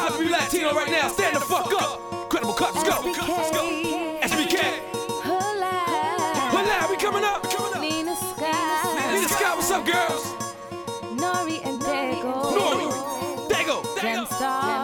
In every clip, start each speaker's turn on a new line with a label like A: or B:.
A: proud to be Latino right now. Stand the fuck up. Credible cup, let's go. Let's go. SBK. Hola, we coming up.
B: Nina Sky.
A: Nina Sky, what's up, girls?
B: Nori and Dago.
A: Nori. Dago.
B: Gemstar.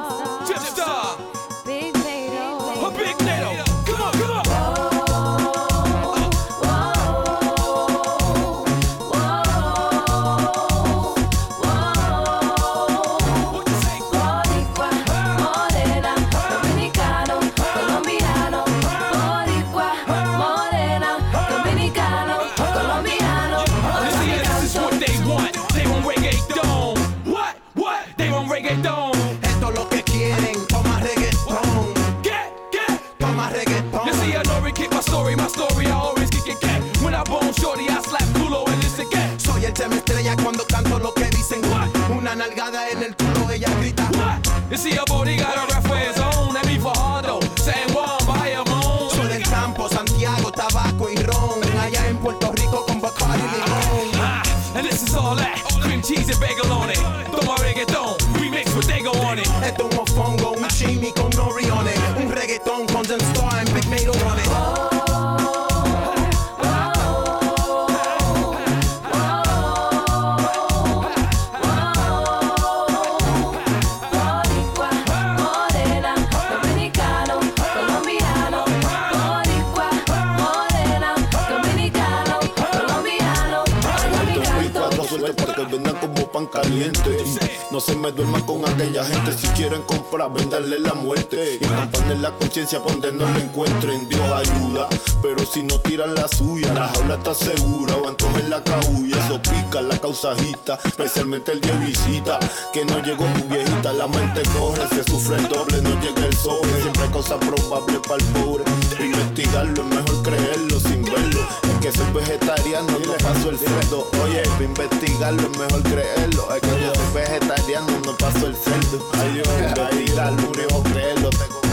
A: Reggaeton.
C: Esto es lo que quieren, toma reggaetón,
A: Get, get.
C: toma reggaetón.
A: You see, I know kick my story, my story, I always kick it cat. When I bone shorty, I slap culo and it's again.
C: Soy el tema estrella cuando canto lo que dicen. Una nalgada en el culo, ella grita.
A: What? You see, a body got a ref for his own. That me for Hardo. San Juan, Bayamon.
C: Soy del campo, Santiago, tabaco y ron. Allá en Puerto Rico con Bacardi y limón.
A: Ah, and this is all that. Cream cheese and bagel
D: caliente. No se me duerman con aquella gente. Si quieren comprar, venderle la muerte. Y campan la conciencia pa' donde no lo encuentren. Dios ayuda, pero si no tiran la suya, la jaula está segura. O en la cabulla, eso pica la causajita. Especialmente el día visita. Que no llegó tu viejita, la mente corre. Se sufre el doble, no llega el sobre. Siempre hay cosas probables para el pobre. Investigarlo es mejor vegetariano, no paso el cerdo. Oye, para investigarlo es mejor creerlo. Es que yo soy vegetariano, no paso el cerdo. Ay, yo investigarlo, mejor creerlo. Tengo.